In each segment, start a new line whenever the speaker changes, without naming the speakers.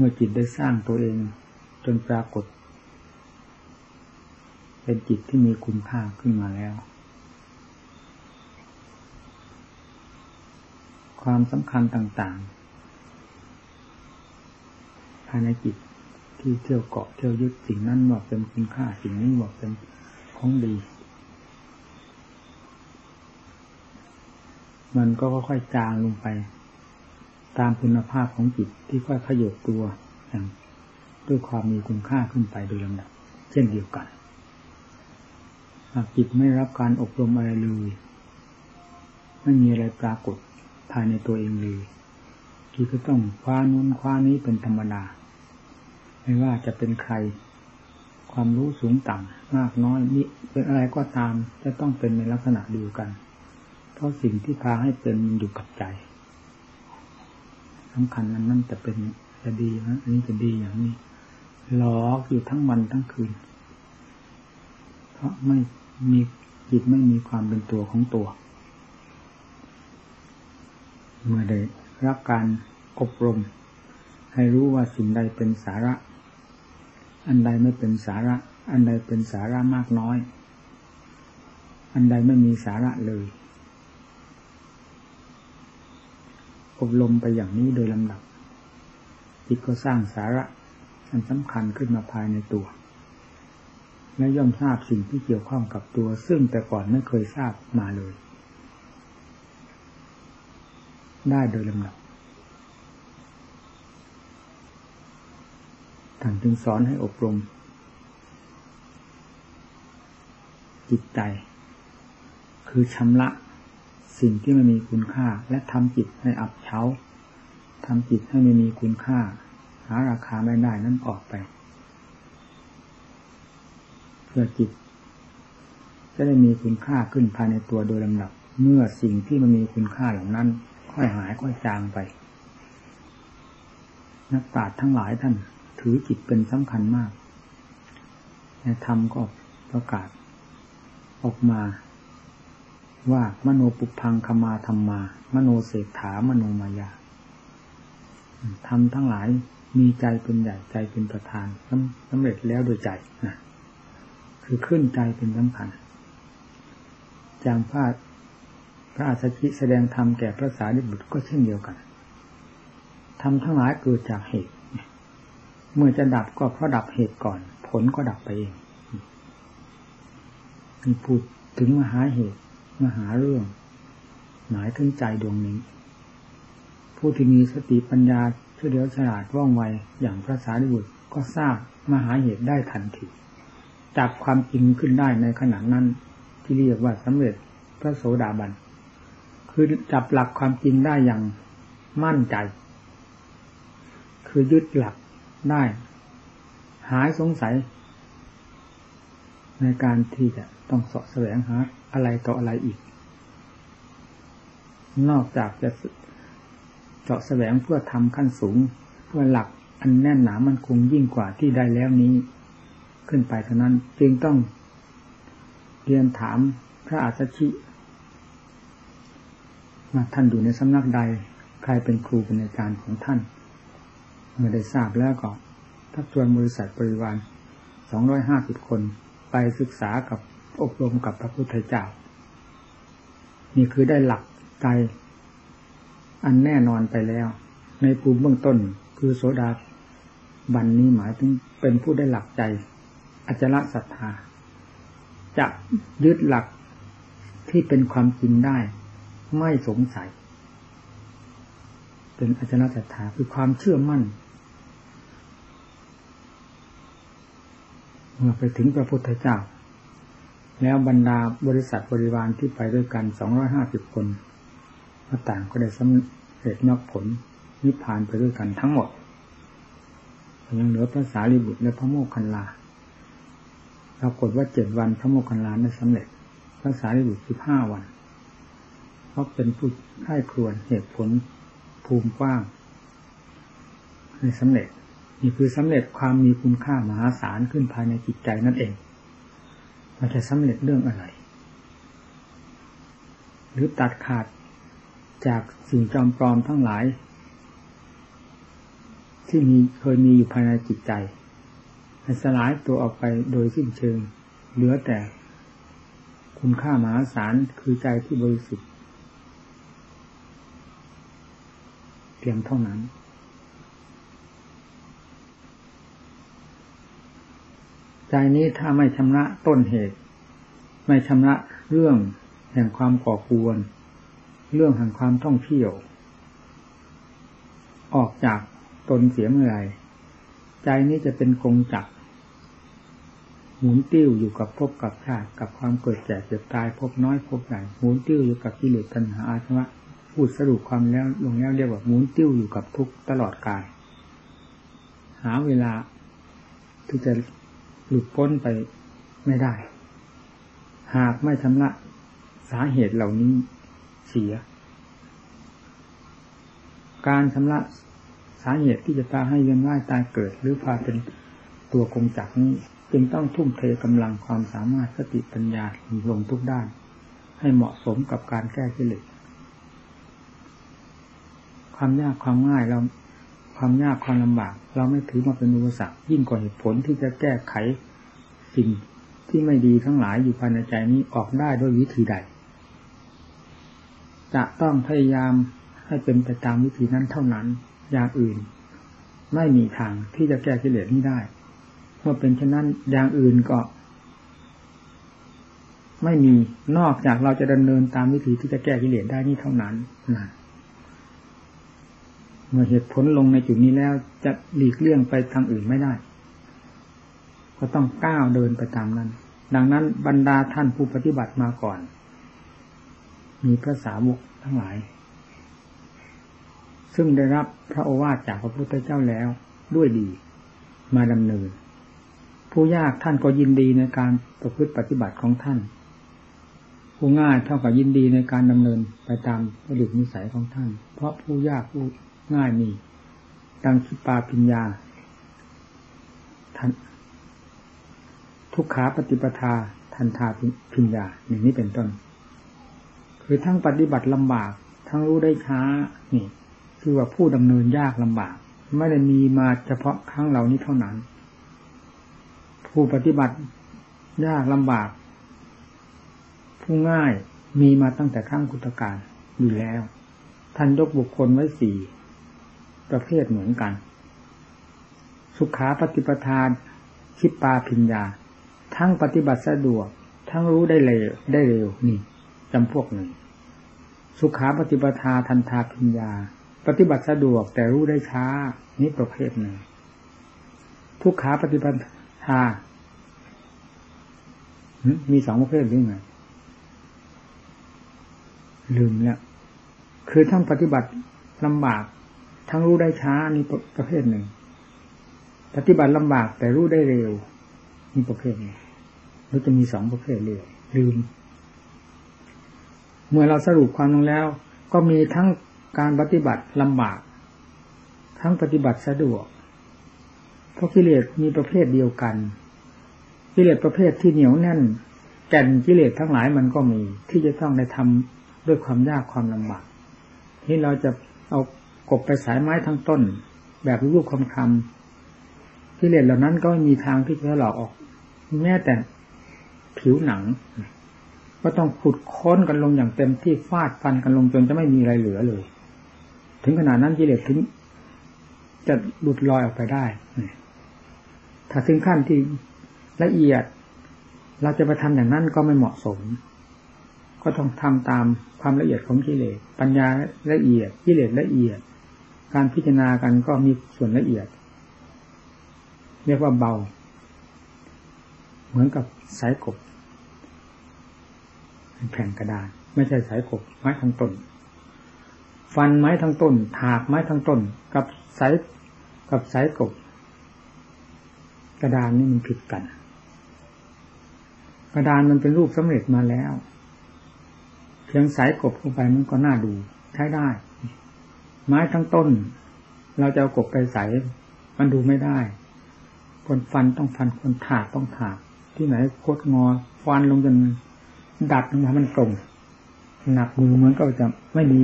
เมื่อจิตได้สร้างตัวเองจนปรากฏ เป็นจิตที่มีคุณค่าขึ้นมาแล้ว ความสำคัญต่างๆ ภายในจิตที่เที่ยวเกาะเที่ยวยึดสิ่งนั้นว่าเป็นคุณค่าสิ่งนี้ว่าเป็นของดี มันก็ค่อยๆจางลงไป ตามคุณภาพของจิตที่ค่อยขยบตัวอย่างด้วยความมีคุณค่าขึ้นไปโดยลำดับเช่นเดียวกันหากจิตไม่รับการอบรมอะไรเลยไม่มีอะไรปรากฏภายในตัวเองเลยที่ก็ต้องคว้านู้นคว้านี้เป็นธรรมดา ไม่ว่าจะเป็นใคร ความรู้สูงต่ำมากน้อยนี่เป็นอะไรก็ตามจะต้องเป็นในลักษณะเดียวกัน เพราะสิ่งที่พาให้เป็นมันอยู่กับใจ สำคัญนั้นนั่นจะเป็นจะดีนะอันนี้จะดีอย่างนี้หลอกอยู่ทั้งวันทั้งคืน เพราะไม่มีจิตไม่มีความเป็นตัวของตัว เมื่อได้รับการอบรม ให้รู้ว่าสิ่งใดเป็นสาระ อันใดไม่เป็นสาระ อันใดเป็นสาระมากน้อย อันใดไม่มีสาระเลย อบรมไปอย่างนี้โดยลำดับ จิตก็สร้างสาระอันสำคัญขึ้นมาภายในตัว และย่อมทราบสิ่งที่เกี่ยวข้องกับตัว ซึ่งแต่ก่อนไม่เคยทราบมาเลย ได้โดยลำดับท่านจึงสอนให้อบรม จิตใจ คือชำระ สิ่งที่ไม่มีคุณค่า และทำจิตให้อับเฉาทำจิตให้ไม่มีคุณค่า หาราคาไม่ได้นั่นออกไป เพื่อจิตจะได้มีคุณค่าขึ้นภายในตัวโดยลำดับ เมื่อสิ่งที่มันมีคุณค่าเหล่านั้น ค่อยหายค่อยจางไป นักปราชญ์ทั้งหลายท่านถือจิตเป็นสำคัญมากในธรรมก็ประกาศออกมา ว่ามโนปุพังคมาธรรมา มโนเศรษฐามโนมายาทำทั้งหลายมีใจเป็นใหญ่ใจเป็นประธานสำเร็จแล้วโดยใจนะคือขึ้นใจเป็นสำคัญจางพระพระอาสชิแสดงธรรมแก่พระสารีบุตรก็เช่นเดียวกันทำทั้งหลายเกิดจากเหตุ เมื่อจะดับก็เพราะดับเหตุก่อน ผลก็ดับไปเองมีพูดถึงมหาเหตุ มหาเรื่อง หมายถึงใจดวงนี้ ผู้ที่มีสติปัญญาเฉลียวฉลาดว่องไวอย่างพระสารีบุตรก็ทราบมหาเหตุได้ทันทีจับความจริงขึ้นได้ในขณะนั้น ที่เรียกว่าสำเร็จพระโสดาบัน คือจับหลักความจริงได้อย่างมั่นใจ คือยึดหลักได้ หายสงสัย ในการที่จะต้องสาะแสวงหาอะไรต่ออะไรอีก นอกจากจะเจาะแสวงเพื่อทำขั้นสูง เพื่อหลักอันแน่นหนามันคงยิ่งกว่าที่ได้แล้วนี้ ขึ้นไปเท่านั้นจึงต้องเรียนถามพระอาชชิว่าท่านอยู่ในสำนักใด ใครเป็นครูเป็นอาจารย์ของท่าน เมื่อได้ทราบแล้วก็ทักชวนบริษัทบริวารสองร้อยห้าสิบคน ไปศึกษากับอบรมกับพระพุทธเจ้า นี่คือได้หลักใจอันแน่นอนไปแล้ว ในภูมิเบื้องต้นคือโสดาบันนี้หมายถึงเป็นผู้ได้หลักใจอจระศรัทธา จะยึดหลักที่เป็นความจริงได้ ไม่สงสัย เป็นอจระศรัทธาคือความเชื่อมั่น เมื่อไปถึงพระพุทธเจ้า แล้วบรรดาบริษัทบริวารที่ไปด้วยกันสองร้อยห้าสิบคนก็ต่างก็ได้สำเร็จมรรคผลนิพพานไปด้วยกันทั้งหมดยังเหลือพระสารีบุตรและพระโมคคัลลาปรากฏว่าเจ็ดวันพระโมคคัลลาได้สำเร็จ พระสารีบุตรสิบห้าวัน เพราะเป็นผู้ให้ครวนเหตุผลภูมิกว้างให้สำเร็จ นี่คือสำเร็จความมีคุณค่ามหาศาลขึ้นภายในจิตใจนั่นเองมันจะสำเร็จเรื่องอะไร หรือตัดขาดจากสิ่งจอมปลอมทั้งหลาย ที่มีเคยมีอยู่ภายในจิตใจให้สลายตัวออกไปโดยสิ้นเชิง เหลือแต่คุณค่ามหาศาลคือใจที่บริสุทธิ์เพียงเท่านั้น ใจนี้ถ้าไม่ชำระต้นเหตุ ไม่ชำระเรื่องแห่งความก่อกวน เรื่องแห่งความท่องเที่ยว ออกจากตนเสียเมื่อไรใจนี้จะเป็นกงจักหมุนติ้วอยู่กับภพกับชาติกับความเกิดแก่เจ็บตายพบน้อยพบใหญ่หมุนติ้วอยู่กับกิเลสตัณหาอาสวะพูดสรุปความแล้วลงแล้วเรียกว่าหมุนติ้วอยู่กับทุกตลอดกาย หาเวลาที่จะ หลุดพ้นไปไม่ได้ หากไม่ชำระสาเหตุเหล่านี้เสีย การชำระสาเหตุที่จะพาให้เวียนว่ายตายเกิด หรือพาเป็นตัวคงจักนี้ จึงต้องทุ่มเทกำลังความสามารถสติปัญญาลงทุกด้าน ให้เหมาะสมกับการแก้กิเลสความยากความง่ายเรา ความยากความลำบาก เราไม่ถือมาเป็นอุปสรรคยิ่งกว่าเหตุผลที่จะแก้ไขสิ่งที่ไม่ดีทั้งหลายอยู่ภายในใจนี้ออกได้ด้วยวิธีใด จะต้องพยายามให้เป็นไปตามวิธีนั้นเท่านั้น อย่างอื่น ไม่มีทางที่จะแก้กิเลสนี้ได้เมื่อเป็นเช่นนั้นอย่างอื่นก็ไม่มีนอกจากเราจะดำเนินตามวิธีที่จะแก้กิเลสได้นี่เท่านั้นนะ เมื่อเหตุผลลงในจุดนี้แล้วจะหลีกเลี่ยงไปทางอื่นไม่ได้ ก็ต้องก้าวเดินไปตามนั้น ดังนั้นบรรดาท่านผู้ปฏิบัติมาก่อน มีพระสาวกทั้งหลาย ซึ่งได้รับพระโอวาทจากพระพุทธเจ้าแล้วด้วยดี มาดำเนิน ผู้ยากท่านก็ยินดีในการประพฤติปฏิบัติของท่าน ผู้ง่ายเท่ากับยินดีในการดำเนินไปตามระดิบนิสัยของท่าน เพราะผู้ยากผู้ ง่ายมีดังคิปาปิญญาทันทุกขาปฏิปทาทันทาพิญญาอย่างนี้เป็นต้น คือทั้งปฏิบัติลำบาก ทั้งรู้ได้ช้านี่คือว่าผู้ดำเนินยากลำบาก ไม่ได้มีมาเฉพาะครั้งเหล่านี้เท่านั้น ผู้ปฏิบัติยากลำบาก ผู้ง่ายมีมาตั้งแต่ข้งกุตการอยู่แล้ว ท่านยกบุคคลไว้สี่ ประเภทเหมือนกัน สุขาปฏิปทานคิปปาพิญญา ทั้งปฏิบัติสะดวก ทั้งรู้ได้เร็วได้เร็วนี่จำพวกหนึ่ง สุขาปฏิปทาทันทาพิญญา ปฏิบัติสะดวกแต่รู้ได้ช้า นี่ประเภทหนึ่ง ทุกขาปฏิปทามีสองประเภทหรือไงลืมแล้วคือทั้งปฏิบัติลำบาก ทั้งรู้ได้ช้านี่ประเภทหนึ่ง ปฏิบัติลำบากแต่รู้ได้เร็วนี่ประเภทหนี้หรือจะมีสองประเภทเลยลืม เมื่อเราสรุปความลงแล้ว ก็มีทั้งการปฏิบัติลำบาก ทั้งปฏิบัติสะดวก เพราะกิเลสมีประเภทเดียวกัน กิเลสประเภทที่เหนียวแน่น แก่นกิเลสทั้งหลายมันก็มี ที่จะต้องได้ทำด้วยความยากความลำบากที่เราจะเอา กบไปสายไม้ทั้งต้น แบบรูปคำคำกิเลสเหล่านั้นก็ไม่มีทางที่จะหลอกออก แม้แต่ผิวหนัง ก็ต้องขุดค้นกันลงอย่างเต็มที่ฟาดฟันกันลงจนจะไม่มีอะไรเหลือเลย ถึงขนาดนั้นกิเลสถึงจะหลุดลอยออกไปได้ ถ้าถึงขั้นที่ละเอียด เราจะไปทำอย่างนั้นก็ไม่เหมาะสม ก็ต้องทำตามความละเอียดของกิเลส ปัญญาละเอียด กิเลสละเอียด การพิจารณากันก็มีส่วนละเอียด เรียกว่าเบา เหมือนกับสายกบแผ่นกระดาษไม่ใช่สายกบไม้ทั้งต้น ฟันไม้ทั้งต้น ถากไม้ทั้งต้น กับสายกับสายกบ กระดานนี่มันผิดกัน กระดานมันเป็นรูปสำเร็จมาแล้ว เพียงสายกบเข้าไปมันก็น่าดูใช้ได้ ไม้ทั้งต้น เราจะเอากบไปใส่มันดูไม่ได้ คนฟันต้องฟันคนถากต้องถาก ที่ไหนโคตรงอ ฟันลงจนดัดลงมามันตรงหนักมือมันก็จะไม่มี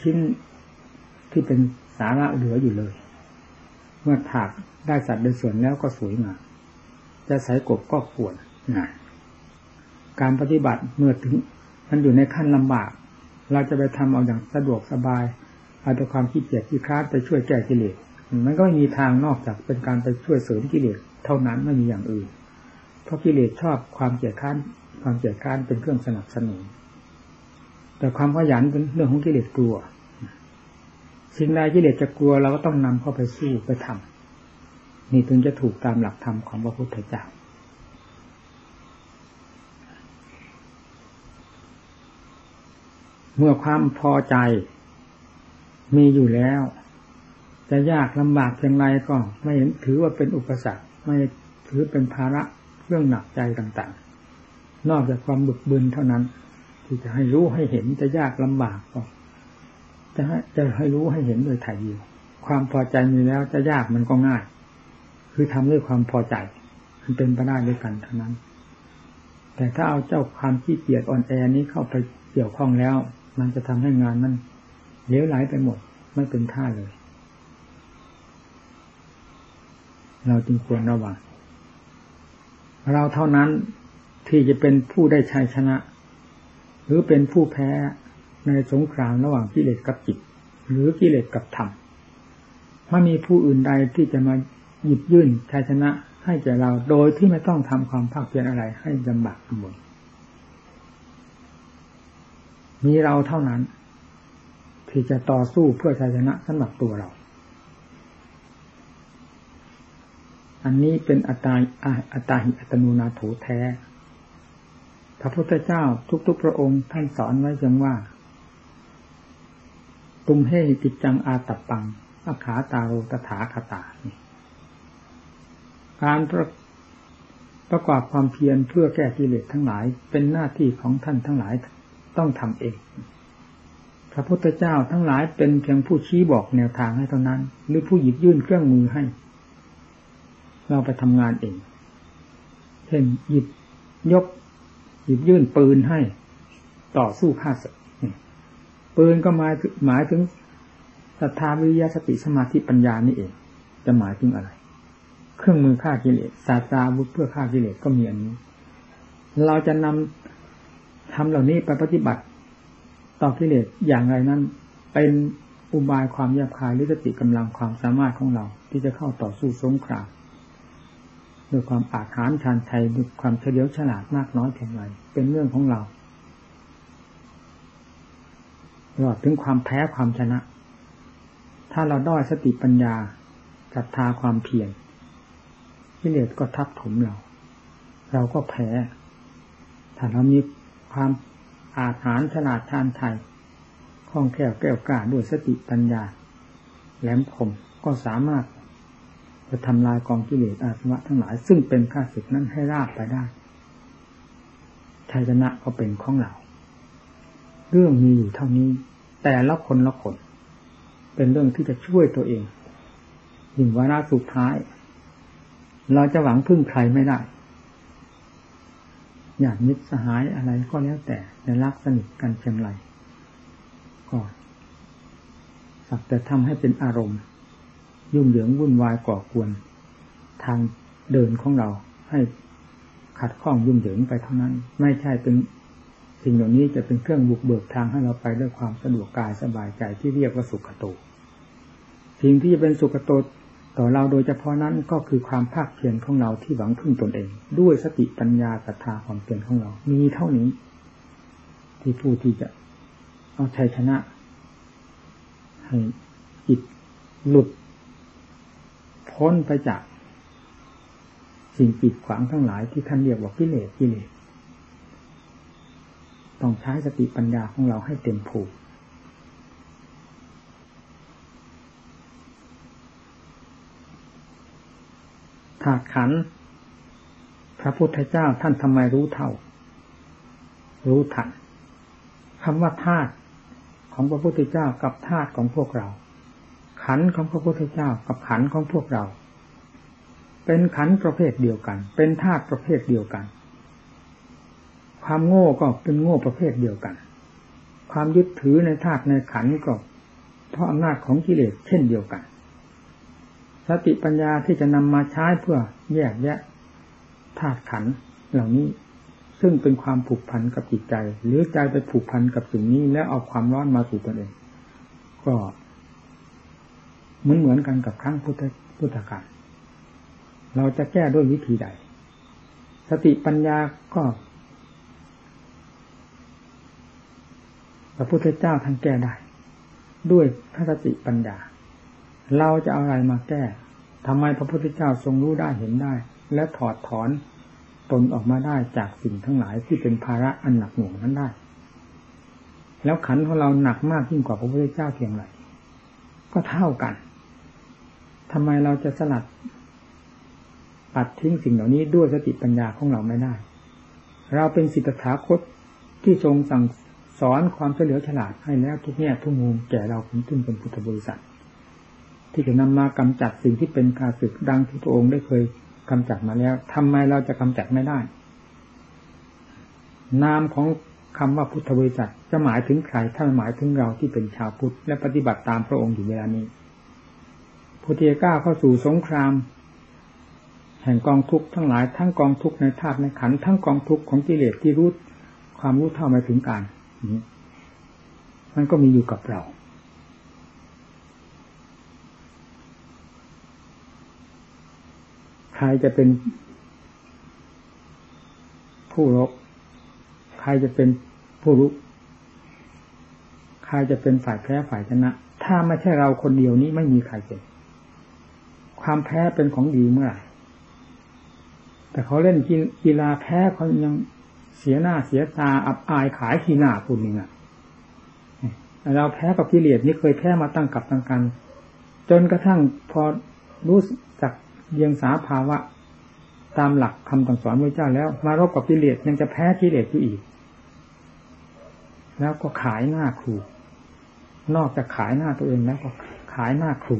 ชิ้นที่เป็นสาระเหลืออยู่เลย เมื่อถากได้สัตว์โดยส่วนแล้วก็สวยงามจะใส่กบก็ควรนะการปฏิบัติเมื่อถึง มันอยู่ในขั้นลำบาก เราจะไปทำเอาอย่างสะดวกสบาย เอาแต่ความขี้เกียจขี้ค้านไปช่วยแก้กิเลสมันก็ไม่มีทางนอกจากเป็นการไปช่วยเสริมกิเลสเท่านั้นไม่มีอย่างอื่น เพราะกิเลสชอบความเกียจค้านความเกียจค้านเป็นเครื่องสนับสนุน แต่ความขยันเป็นเรื่องของกิเลสกลัว สิ่งใดกิเลสจะกลัวเราก็ต้องนำเข้าไปสู้ไปทำนี่ถึงจะถูกตามหลักธรรมของพระพุทธเจ้าเมื่อความพอใจ มีอยู่แล้ว จะยากลำบากเพียงไรก็ไม่เห็นถือว่าเป็นอุปสรรค ไม่ถือเป็นภาระเรื่องหนักใจต่างๆ นอกจากความบึกบึนเท่านั้น ที่จะให้รู้ให้เห็นจะยากลำบากก็จะให้จะให้รู้ให้เห็นโดยถ่ายอยู่ความพอใจมีแล้วจะยากมันก็ง่าย คือทำด้วยความพอใจ มันเป็นไปได้ด้วยกันเท่านั้น แต่ถ้าเอาเจ้าความขี้เกียจอ่อนแอนี้เข้าไปเกี่ยวข้องแล้ว มันจะทำให้งานมัน เลี้ยวไหลไปหมด ไม่เป็นท่าเลย เราจึงควรระวังเราเท่านั้นที่จะเป็นผู้ได้ชัยชนะ หรือเป็นผู้แพ้ในสงครามระหว่างกิเลสกับจิต หรือกิเลสกับธรรมไม่มีผู้อื่นใดที่จะมาหยิบยื่นชัยชนะให้แก่เราโดยที่ไม่ต้องทำความภาคเพียรอะไรให้ลำบากลำบนมีเราเท่านั้น ที่จะต่อสู้เพื่อชัยชนะสำหรับตัวเรา อันนี้เป็นอัตาอัตาหิอัตโนนาโถแท้ พระพุทธเจ้าทุกๆพระองค์ท่านสอนไว้เพียงว่า ตุมเฮจิตจังอาตับปังอาขาตาโรตถาคตา การประประกอบความเพียรเพื่อแก้กิเลสทั้งหลาย เป็นหน้าที่ของท่านทั้งหลายต้องทำเอง พระพุทธเจ้าทั้งหลายเป็นเพียงผู้ชี้บอกแนวทางให้เท่านั้น หรือผู้หยิบยื่นเครื่องมือให้ เราไปทำงานเอง เช่นหยิบยก หยิบยื่นปืนให้ ต่อสู้ฆ่าศึกปืนก็หมายหมายถึงศรัทธาวิริยะสติสมาธิปัญญานี่เอง จะหมายถึงอะไร เครื่องมือฆ่ากิเลสศาสตราวุธเพื่อฆ่ากิเลสก็มีอันนี้ เราจะนำทำเหล่านี้ไปปฏิบัติ ต่อกิเลสอย่างไรนั้น เป็นอุบายความยาบคายหรือสติกำลังความสามารถของเรา ที่จะเข้าต่อสู้สงครามด้วยความอาถรรพ์ชานชัยด้วยความเฉลียวฉลาดมากน้อยเพียงไรเป็นเรื่องของเราลอดถึงความแพ้ความชนะ ถ้าเราด้อยสติปัญญาศรัทธาความเพียรกิเลสก็ทับถมเรา เราก็แพ้ถ้าเรามีความ อาถรรพ์ฉลาดชาญชัยคล่องแคล่วแก้วกล้าด้วยสติปัญญา แหลมคมก็สามารถจะทำลายกองกิเลสอาสวะทั้งหลาย ซึ่งเป็นข้าศึกนั้นให้ราบไปได้ชัยชนะก็เป็นของเรา เรื่องมีอยู่เท่านี้ แต่ละคนละคน เป็นเรื่องที่จะช่วยตัวเองยิ่งวาระสุดท้าย เราจะหวังพึ่งใครไม่ได้ อยากมิตรสหายอะไรก็แล้วแต่ในรักสนิทกันเพียงไรก็สักแต่ทำให้เป็นอารมณ์ ยุ่งเหยิงวุ่นวายก่อกวน ทางเดินของเราให้ขัดข้องยุ่งเหยิงไปเท่านั้น ไม่ใช่เป็นสิ่งเหล่านี้จะเป็นเครื่องบุกเบิกทางให้เราไปด้วยความสะดวกกายสบายใจที่เรียกว่าสุขโต สิ่งที่จะเป็นสุขโต ต่อเราโดยเฉพาะนั้นก็คือความภาคเพียรของเราที่หวังพึ่งตนเอง ด้วยสติปัญญาศรัทธาความเพียรของเรา มีเท่านี้ ที่ผู้ที่จะเอาชัยชนะ ให้จิตหลุด พ้นไปจากสิ่งปิดขวางทั้งหลายที่ท่านเรียกว่ากิเลสกิเลสต้องใช้สติปัญญาของเราให้เต็มผูก ถาดขัน พระพุทธเจ้าท่านทำไมรู้เท่า รู้ทันคำว่าธาตุของพระพุทธเจ้ากับธาตุของพวกเรา ขันของพระพุทธเจ้ากับขันของพวกเรา เป็นขันประเภทเดียวกัน เป็นธาตุประเภทเดียวกัน ความโง่ก็เป็นโง่ประเภทเดียวกัน ความยึดถือในธาตุในขันก็เพราะอำนาจของกิเลสเช่นเดียวกัน สติปัญญาที่จะนำมาใช้เพื่อแยกแยะธาตุขันธ์เหล่านี้ ซึ่งเป็นความผูกพันกับจิตใจ หรือใจไปผูกพันกับสิ่งนี้แล้วเอาความร้อนมาสู่ตนเอง ก็เหมือนเหมือนกันกับครั้งพุทธพุทธกาลเราจะแก้ด้วยวิธีใด สติปัญญาก็พระพุทธเจ้าท่านแก้ได้ ด้วยพระสติปัญญา เราจะเอาอะไรมาแก้ทำไมพระพุทธเจ้าทรงรู้ได้เห็นได้ และถอดถอนตนออกมาได้จากสิ่งทั้งหลายที่เป็นภาระอันหนักหน่วงนั้นได้ แล้วขันของเราหนักมากยิ่งกว่าพระพุทธเจ้าเพียงไรก็เท่ากันทำไมเราจะสลัด ปัดทิ้งสิ่งเหล่านี้ด้วยสติปัญญาของเราไม่ได้ เราเป็นสิทธาคตที่ทรงสั่งสอนความเฉลียวฉลาดให้แล้วทุกแง่ทุกมุมแก่เราเป็นขึ้นเป็นพุทธบริษัท ที่จะนำมากำจัดสิ่งที่เป็นกาศึกดังที่พระองค์ได้เคยกำจัดมาแล้วทำไมเราจะกำจัดไม่ได้ นามของคำว่าพุทธบริษัทจะหมายถึงใครถ้าหมายถึงเราที่เป็นชาวพุทธและปฏิบัติตามพระองค์อยู่เวลานี้พุทธิก้าเข้าสู่สงคราม แห่งกองทุกข์ทั้งหลายทั้งกองทุกข์ในธาตุในขันทั้งกองทุกข์ของกิเลสที่รู้ความรู้เท่าไม่ถึงการมันก็มีอยู่กับเรา ใครจะเป็น ผู้รบ ใครจะเป็นผู้รุกใครจะเป็นฝ่ายแพ้ฝ่ายชนะ ถ้าไม่ใช่เราคนเดียวนี้ไม่มีใครเป็นความแพ้เป็นของดีเมื่อไหร่แต่เขาเล่นกีฬาแพ้เขายังเสียหน้าเสียตาอับอายขายขี้หน้าคุณนี่ะเราแพ้กับกิเลสนี่เคยแพ้มาตั้งกับตั้งกัน จนกระทั่งพอรู้จัก เยียงสาภาวะ ตามหลักคำสั่งสอนพระเจ้าแล้ว มารบกับกิเลสยังจะแพ้กิเลสอยู่อีก แล้วก็ขายหน้าครู นอกจากขายหน้าตัวเองแล้วก็ขายหน้าครู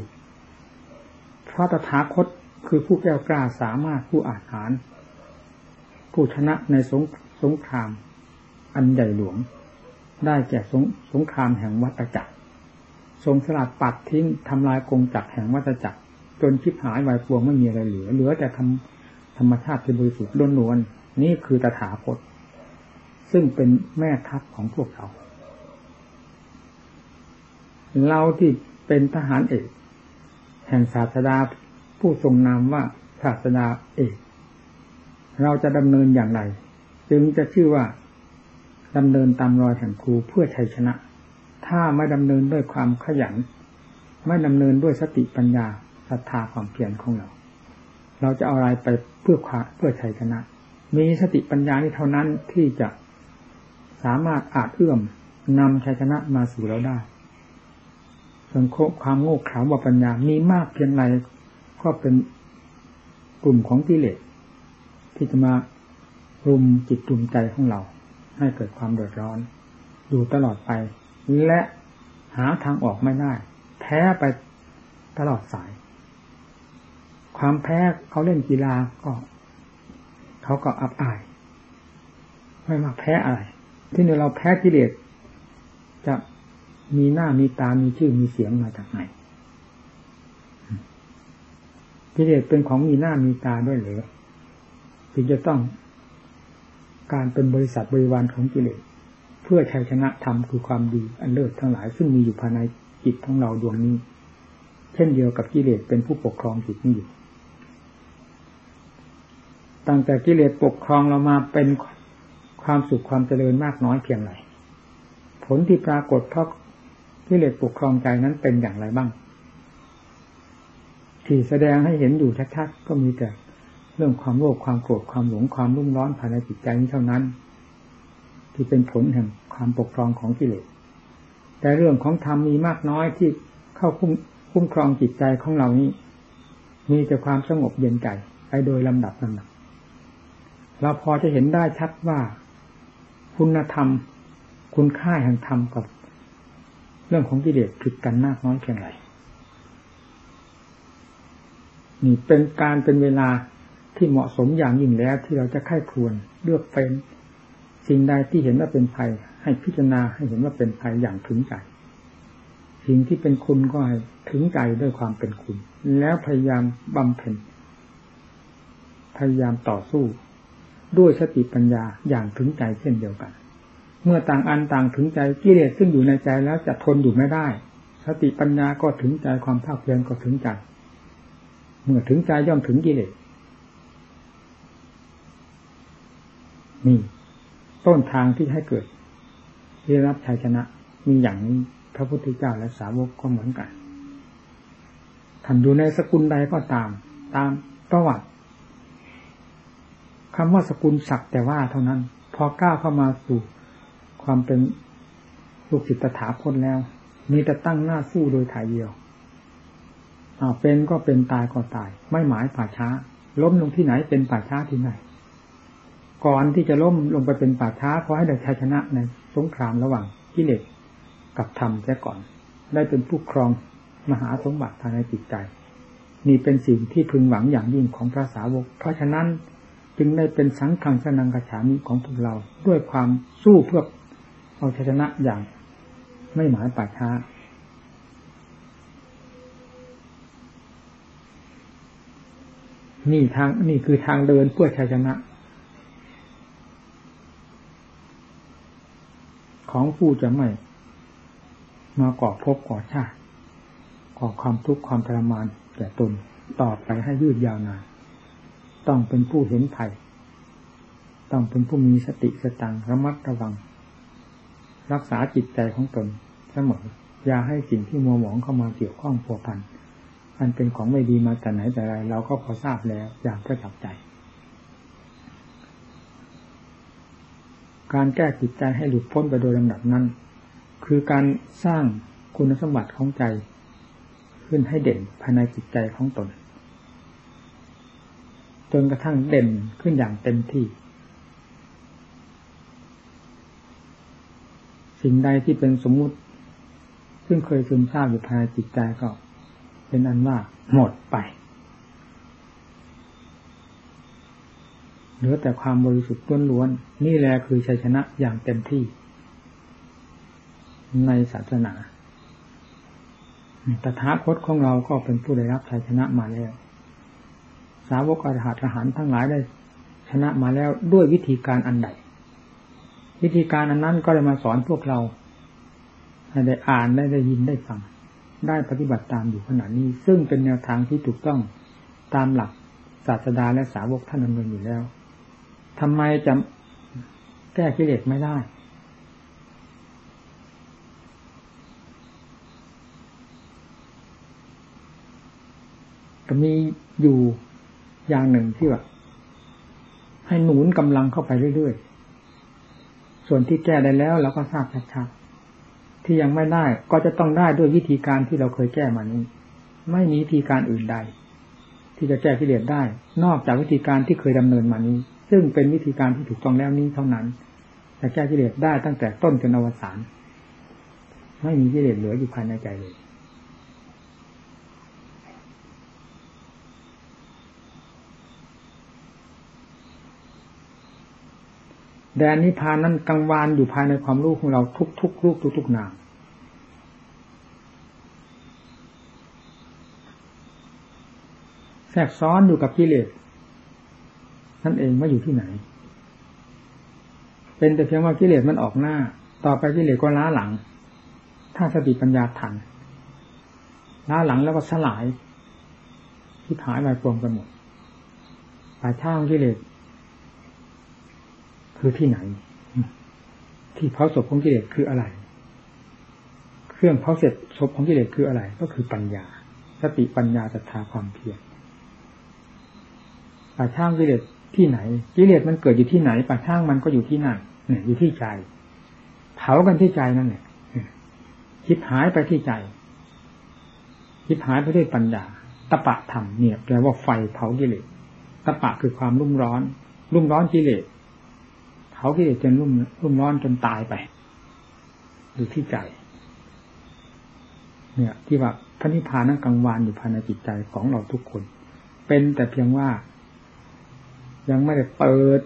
เพราะตถาคตคือผู้แก้วกล้าสามารถผู้อาหาร ผู้ชนะในสงสงคราม อันใหญ่หลวง ได้แก่สงสงครามแห่งวัตจักรทรงสลัดปัดทิ้งทำลายกงจักรแห่งวัตจักร จนชิบหายวายพวงไม่มีอะไรเหลือ เหลือแต่ทำธรรมชาติที่บริสุทธิ์ล้วนๆนี่คือตถาคตซึ่งเป็นแม่ทัพของพวกเรา เราที่เป็นทหารเอก แห่งศาสดาผู้ทรงนามว่าศาสดาเอก เราจะดำเนินอย่างไร จึงจะชื่อว่าดำเนินตามรอยแห่งครูเพื่อชัยชนะ ถ้าไม่ดำเนินด้วยความขยัน ไม่ดำเนินด้วยสติปัญญา ศรัทธาความเพียรของเรา เราจะเอาอะไรไปเพื่อควาเพื่อชัยชนะ มีสติปัญญานี้เท่านั้นที่จะสามารถอาจเอื้อมนำชัยชนะมาสู่เราได้ ส่วนความโง่เขลาว่าปัญญา มีมากเพียงไรก็เป็นกลุ่มของกิเลสที่จะมารุมจิตรุมใจของเรา ให้เกิดความเดือดร้อน อยู่ตลอดไป และหาทางออกไม่ได้ แพ้ไปตลอดสาย ความแพ้เขาเล่นกีฬาก็เขาก็อับอาย ไม่มาแพ้อะไร ที่นี่เราแพ้กิเลสจะมีหน้ามีตา มีชื่อมีเสียงมาจากไหนกิเลสเป็นของมีหน้ามีตาด้วยหรือจึงจะต้องการเป็นบริษัทบริวารของกิเลสเพื่อชัยชนะธรรมคือความดีอันเลิศทั้งหลายซึ่งมีอยู่ภายในจิตของเราดวงนี้ เช่นเดียวกับกิเลสเป็นผู้ปกครองจิตนี้อยู่ ตั้งแต่กิเลสปกครองเรามาเป็นความสุขความเจริญมากน้อยเพียงไรผลที่ปรากฏเพราะกิเลสปกครองใจนั้นเป็นอย่างไรบ้าง ที่แสดงให้เห็นอยู่ชัดๆก็มีแต่เรื่องความโลภความโกรธความหลงความรุ่มร้อนภายในจิตใจนี้เท่านั้น ที่เป็นผลแห่งความปกครองของกิเลสแต่เรื่องของธรรมมีมากน้อยที่เข้าคุ้มคุ้มครองจิตใจของเรานี้ มีแต่ความสงบเย็นใจไปโดยลำดับลำดับ เราพอจะเห็นได้ชัดว่าคุณธรรม คุณค่าแห่งธรรมกับ เรื่องของกิเลสผิดกันมากน้อยเพียงไรนี่เป็นการเป็นเวลาที่เหมาะสมอย่างยิ่งแล้วที่เราจะค่ายควรเลือกเป็นสิ่งใดที่เห็นว่าเป็นภัย ให้พิจารณาให้เห็นว่าเป็นภัยอย่างถึงใจสิ่งที่เป็นคุณก็ให้ถึงใจด้วยความเป็นคุณ แล้วพยายามบำเพ็ญพยายามต่อสู้ ด้วยสติปัญญาอย่างถึงใจเช่นเดียวกัน เมื่อต่างอันต่างถึงใจกิเลสซึ่งอยู่ในใจแล้วจะทนอยู่ไม่ได้ สติปัญญาก็ถึงใจความภาคเพียรก็ถึงใจ เมื่อถึงใจย่อมถึงกิเลสนี่ต้นทางที่ให้เกิดที่รับชัยชนะมีอย่างนี้พระพุทธเจ้าและสาวกก็เหมือนกันท่านอยู่ในสกุลใดก็ตาม ตามประวัติ คำว่าสกุลศักแต่ว่าเท่านั้น พอก้าวเข้ามาสู่ความเป็นลูกศิษย์ถาคตแล้ว มีแต่ตั้งหน้าสู้โดยถ่ายเดียวเป็นก็เป็นตายก็ตาย ไม่หมายป่าช้า ล้มลงที่ไหนเป็นป่าช้าที่ไหน ก่อนที่จะล้มลงไปเป็นป่าช้าขอให้ได้ชัยชนะในสงครามระหว่างกิเลสกับธรรมแค่ก่อน ได้เป็นผู้ครองมหาสมบัติภายในจิตใจ นี่เป็นสิ่งที่พึงหวังอย่างยิ่งของพระสาวก เพราะฉะนั้น จึงได้เป็นสังขังสนังกระฉามิของพวกเราด้วยความสู้เพื่อเอาชัยชนะอย่างไม่หมายป่าช้านี่ทางนี่คือทางเดินเพื่อชัยชนะ ของผู้จะไม่ มาก่อภพก่อชาติก่อความทุกข์ความทรมานแก่ตนต่อไปให้ยืดยาวนาน ต้องเป็นผู้เห็นภัย ต้องเป็นผู้มีสติสตังระมัดระวัง รักษาจิตใจของตนเสมออย่าให้สิ่งที่มัวหมองเข้ามาเกี่ยวข้องผัวพันอันเป็นของไม่ดีมาแต่ไหนแต่ไรเราก็พอทราบแล้วอย่างประจับใจ การแก้จิตใจให้หลุดพ้นไปโดยลำดับนั้น คือการสร้างคุณสมบัติของใจ ขึ้นให้เด่นภายในจิตใจของตน จนกระทั่งเด่นขึ้นอย่างเต็มที่ สิ่งใดที่เป็นสมมุติ ซึ่งเคยซึมซาบอยู่ภายในจิตใจก็ เป็นอันว่าหมดไป เหลือแต่ความบริสุทธิ์ล้วนๆนี่แหละคือชัยชนะอย่างเต็มที่ ในศาสนาตถาคตของเราก็เป็นผู้ได้รับชัยชนะมาแล้ว สาวกอรหัตทหารทั้งหลายได้ ชนะมาแล้วด้วยวิธีการอันใด วิธีการอันนั้นก็เลยมาสอนพวกเราให้ได้อ่านได้ได้ยินได้ฟัง ได้ปฏิบัติตามอยู่ขณะนี้ ซึ่งเป็นแนวทางที่ถูกต้องตามหลักศาสดาและสาวกท่านดำเนินอยู่แล้วทำไมจะแก้กิเลสไม่ได้ ก็มีอยู่ อย่างหนึ่งที่ว่าให้หนุนกำลังเข้าไปเรื่อยๆ ส่วนที่แก้ได้แล้วเราก็ทราบชัดๆ ที่ยังไม่ได้ก็จะต้องได้ด้วยวิธีการที่เราเคยแก้มานี้ ไม่มีวิธีการอื่นใด ที่จะแก้กิเลสได้ นอกจากวิธีการที่เคยดำเนินมานี้ ซึ่งเป็นวิธีการที่ถูกต้องแล้วนี้เท่านั้นจะแก้กิเลสได้ตั้งแต่ต้นจนอวสานไม่มีกิเลสเหลืออยู่ภายในใจเลย แดนนิพพานนั้นกังวานอยู่ภายในความรู้ของเราทุกทุกรูปทุกทุกนามแทรกซ้อนอยู่กับกิเลสนั่นเองไม่อยู่ที่ไหน เป็นแต่เพียงว่ากิเลสมันออกหน้า ต่อไปกิเลสก็ล้าหลัง ถ้าสติปัญญาทันล้าหลังแล้วก็สลายที่หายไปปวงไปหมดป่าช่างกิเลส คือที่ไหน ที่เผาศพของกิเลสคืออะไร เครื่องเผาเสร็จศพของกิเลสคืออะไร ก็คือปัญญา สติปัญญาศรัทธาความเพียรป่าช่างกิเลสที่ไหน กิเลสมันเกิดอยู่ที่ไหนป่าช่างมันก็อยู่ที่นั่นเนี่ยอยู่ที่ใจ เผากันที่ใจนั่นแหละคิดหายไปที่ใจ คิดหายไปด้วยปัญญาตะปะธรรมเนี่ยแปลว่าไฟเผากิเลสตะปะคือความรุ่มร้อน รุ่มร้อนกิเลส ผากิเลสจนรุ่มรุ่มร้อนจนตายไปอยู่ที่ใจ เนี่ย ที่ว่าพระนิพพานนั้นกังวานอยู่ภายในจิตใจของเราทุกคน เป็นแต่เพียงว่า ยังไม่ได้เปิด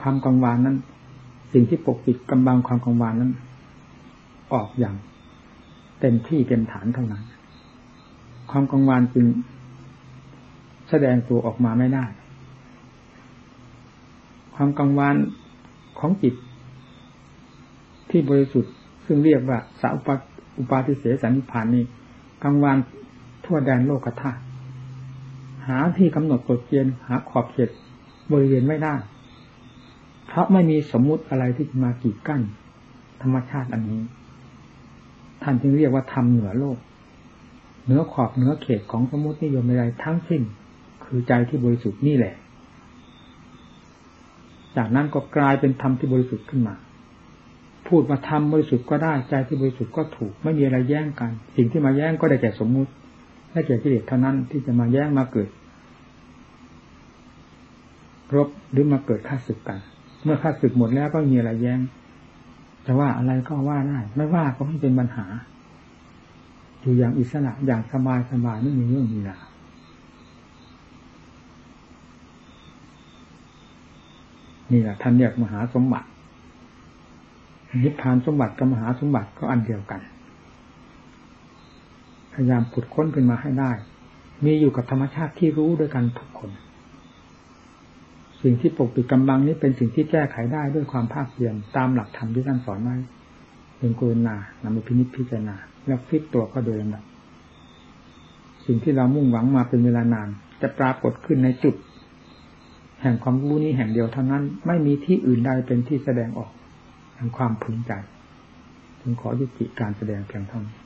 ความกังวานนั้น สิ่งที่ปกปิดกำบังความกังวานนั้น ออกอย่าง เต็มที่เต็มฐานเท่านั้น ความกังวานจึงแสดงตัวออกมาไม่ได้ความกังวาน ของจิต ที่บริสุทธิ์ซึ่งเรียกว่าสาอุปอุปาทิเสสนิพานนี้กังวานทั่วแดนโลกธาตุหาที่กำหนดกฎเกณฑ์หาขอบเขตบริเวณไม่ได้ เพราะไม่มีสมมุติอะไรที่มากีดกั้น ธรรมชาติอันนี้ ท่านจึงเรียกว่าธรรมเหนือโลก เหนือขอบเหนือเขตของสมมตินิยมใดทั้งสิ้น คือใจที่บริสุทธิ์นี่แหละ จากนั้นก็กลายเป็นธรรมที่บริสุทธิ์ขึ้นมา พูดมาธรรมบริสุทธิ์ก็ได้ใจที่บริสุทธิ์ก็ถูก ไม่มีอะไรแย่งกัน สิ่งที่มาแย่งก็ได้แก่สมมุติได้แก่กิเลสเท่านั้นที่จะมาแย่งมาเกิด รบหรือมาเกิดค่าศึกกัน เมื่อค่าศึกหมดแล้วก็มีอะไรแย้งจะว่าอะไรก็ว่าได้ ไม่ว่าก็ไม่เป็นปัญหา อยู่อย่างอิสระอย่างสบายสบายไม่มีเรื่องมีราว นี่แหละท่านเรียกมหาสมบัติ นิพพานสมบัติกับมหาสมบัติก็อันเดียวกัน พยายามขุดค้นขึ้นมาให้ได้ มีอยู่กับธรรมชาติที่รู้ด้วยกันทุกคน สิ่งที่ปกปิดกำบังนี้เป็นสิ่งที่แก้ไขได้ด้วยความภาคเพียรตามหลักธรรมที่ท่านสอนไว้เป็นกุณานำไปพินิจพิจารณา แล้วฟิตตัวก็โดยลำดับสิ่งที่เรามุ่งหวังมาเป็นเวลานาน จะปรากฏขึ้นในจุด แห่งความรู้นี้แห่งเดียวเท่านั้น ไม่มีที่อื่นใดเป็นที่แสดงออกแห่งความพึงใจจึงขอยุติการแสดงเพียงเท่านี้